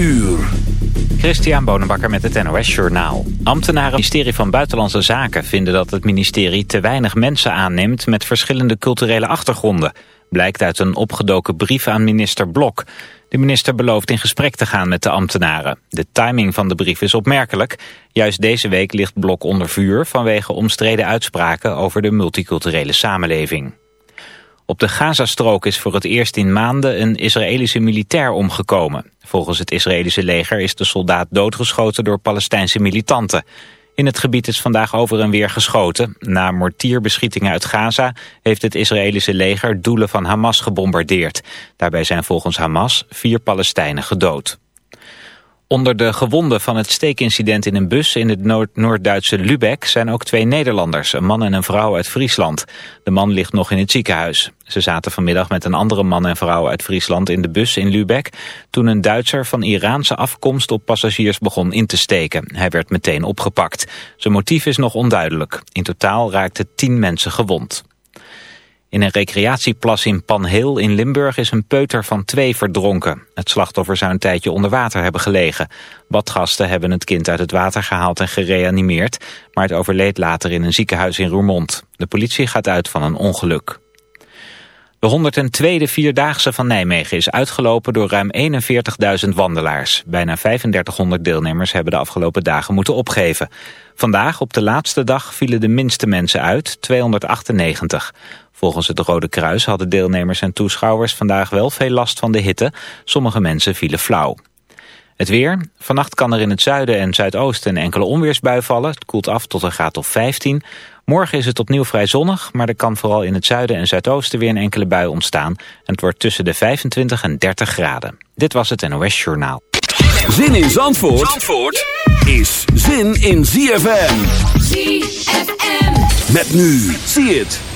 Uur. Christian Bonenbakker met het NOS Journaal. Ambtenaren het ministerie van Buitenlandse Zaken vinden dat het ministerie te weinig mensen aanneemt met verschillende culturele achtergronden. Blijkt uit een opgedoken brief aan minister Blok. De minister belooft in gesprek te gaan met de ambtenaren. De timing van de brief is opmerkelijk. Juist deze week ligt Blok onder vuur vanwege omstreden uitspraken over de multiculturele samenleving. Op de Gazastrook is voor het eerst in maanden een Israëlische militair omgekomen. Volgens het Israëlische leger is de soldaat doodgeschoten door Palestijnse militanten. In het gebied is vandaag over en weer geschoten. Na mortierbeschietingen uit Gaza heeft het Israëlische leger doelen van Hamas gebombardeerd. Daarbij zijn volgens Hamas vier Palestijnen gedood. Onder de gewonden van het steekincident in een bus in het Noord-Duitse Lübeck zijn ook twee Nederlanders, een man en een vrouw uit Friesland. De man ligt nog in het ziekenhuis. Ze zaten vanmiddag met een andere man en vrouw uit Friesland in de bus in Lübeck toen een Duitser van Iraanse afkomst op passagiers begon in te steken. Hij werd meteen opgepakt. Zijn motief is nog onduidelijk. In totaal raakten tien mensen gewond. In een recreatieplas in Panheel in Limburg is een peuter van twee verdronken. Het slachtoffer zou een tijdje onder water hebben gelegen. Badgasten hebben het kind uit het water gehaald en gereanimeerd... maar het overleed later in een ziekenhuis in Roermond. De politie gaat uit van een ongeluk. De 102e Vierdaagse van Nijmegen is uitgelopen door ruim 41.000 wandelaars. Bijna 3500 deelnemers hebben de afgelopen dagen moeten opgeven. Vandaag, op de laatste dag, vielen de minste mensen uit, 298. Volgens het Rode Kruis hadden deelnemers en toeschouwers vandaag wel veel last van de hitte. Sommige mensen vielen flauw. Het weer. Vannacht kan er in het zuiden en zuidoosten een enkele onweersbui vallen. Het koelt af tot een graad of 15. Morgen is het opnieuw vrij zonnig, maar er kan vooral in het zuiden en zuidoosten weer een enkele bui ontstaan. En het wordt tussen de 25 en 30 graden. Dit was het NOS Journaal. Zin in Zandvoort, Zandvoort is zin in ZFM. ZFM. Met nu, zie het.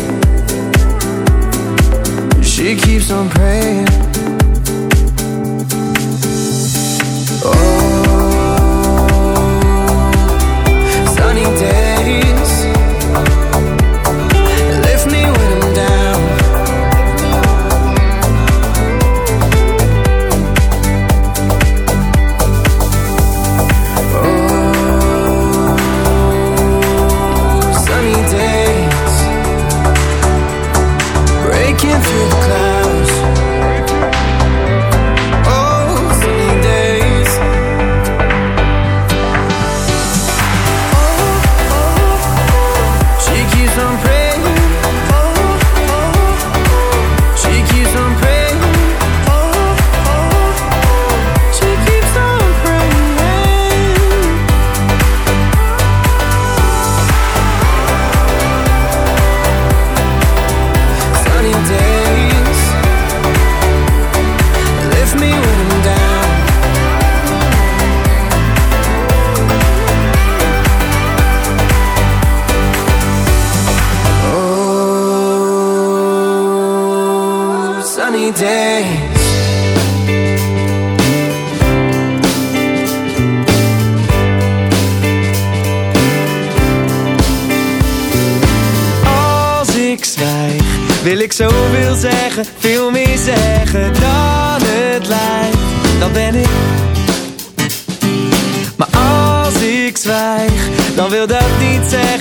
keeps on praying.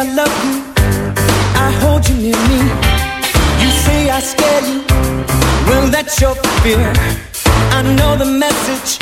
I love you. I hold you near me. You say I scare you. Well, that's your fear. I know the message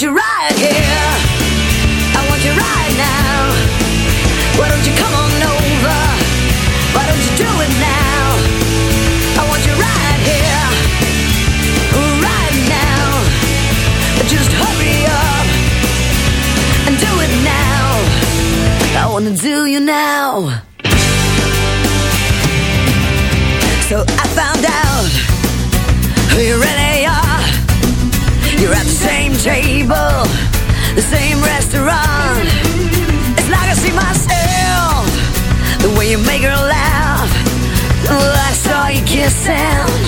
You're right here. the same restaurant. It's like I see myself, the way you make her laugh. Well, I saw you kissing.